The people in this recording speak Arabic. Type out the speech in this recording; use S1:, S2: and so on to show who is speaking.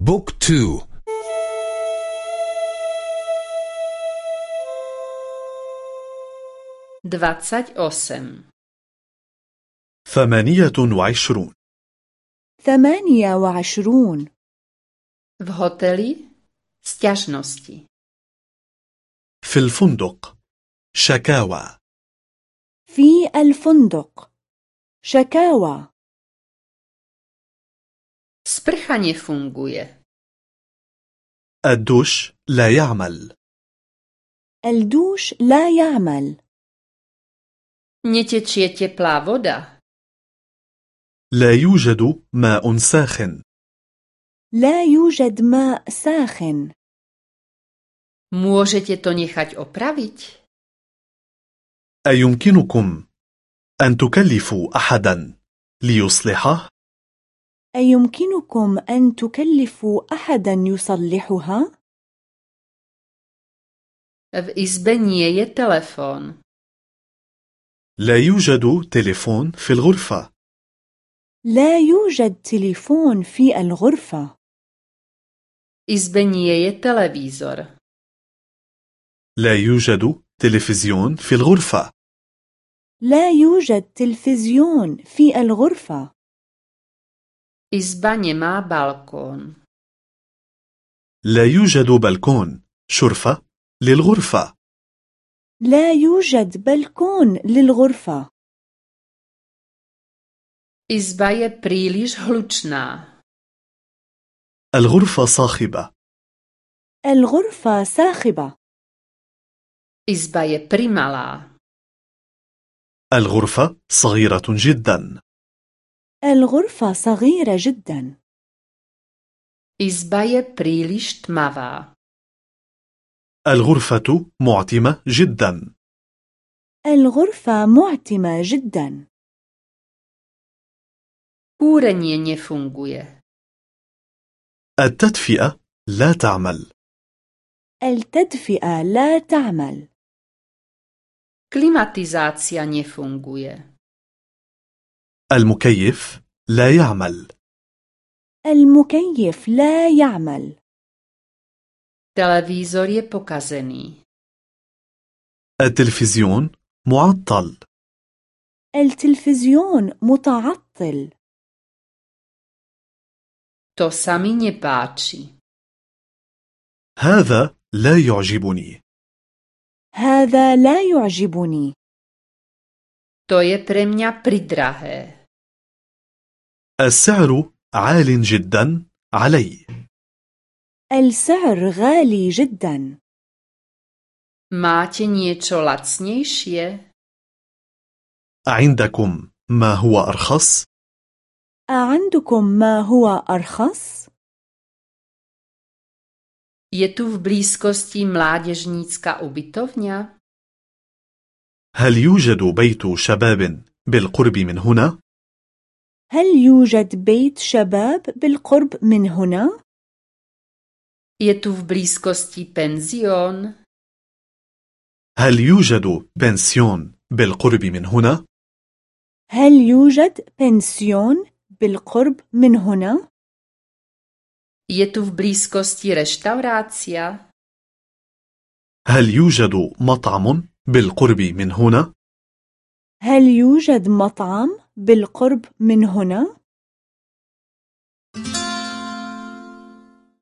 S1: بوك تو.
S2: dvadsať osem
S3: ثمانية وعشرون.
S4: ثمانية وعشرون.
S2: V hoteli sťažnosti.
S3: في الفندق. شكاوى.
S4: في الفندق. شكاوى.
S2: Sprcha nefunguje
S3: الدوش لا يعمل.
S4: الدوش لا يعمل.
S2: Netečie teplá voda
S3: لا يوجد ماء ساخن.
S4: لا يوجد ماء ساخن.
S2: Môžete to nechať opraviť
S3: أيمكنكم أن تكلفوا أحدا ليصلحه؟
S4: أيمكنكم أن تكلفوا أحدا يصلحها؟
S2: v izbe nie je
S3: لا يوجد تليفون في الغرفة.
S4: لا يوجد تليفون في الغرفة.
S2: V izbe nie je
S3: لا يوجد تلفزيون في الغرفة.
S4: لا يوجد تلفزيون في الغرفة.
S2: Izba nemá balkón.
S3: لا يوجد بلكون شرفة للغرفة.
S4: لا يوجد بلكون للغرفة.
S2: Izba je príliš hlučná.
S3: الغرفة صاخبة.
S4: الغرفة صاخبة.
S2: Izba je primalá.
S3: الغرفة صغيرة جدا.
S4: الغرفة صغيرة جدا.
S2: Izba je príliš tmavá
S3: الغرفة معتمة جدا.
S4: الغرفة معتمة جدا.
S2: Kúrenie nefunguje
S3: التدفئة لا تعمل.
S4: التدفئة لا تعمل.
S2: Klimatizácia nefunguje
S3: المكيف لا يعمل.
S4: المكيف لا يعمل.
S2: Televízor je
S3: التلفزيون معطل.
S4: التلفزيون متعطل.
S2: To sa mi nepáči.
S3: هذا لا يعجبني.
S4: هذا لا يعجبني.
S2: To je pre mňa pridrahé.
S3: السعر عال جدا علي
S4: السعر غالي جدا
S2: máte niečo lacnejšie
S3: عندكم ما هو أرخص؟
S4: أعندكم ما هو أرخص؟
S2: je tu v blízkosti mládežnícka ubytovňa
S3: هل يوجد بيت شباب بالقرب من هنا؟
S4: هل يوجد بيت شباب بالقرب من هنا؟
S2: je tu penzión
S3: هل يوجد بنسيون بالقرب من هنا؟
S4: هل يوجد بنسيون بالقرب من هنا؟
S2: je tu reštaurácia
S3: هل يوجد مطعم بالقرب من هنا؟
S4: هل يوجد مطعم بالقرب من هنا؟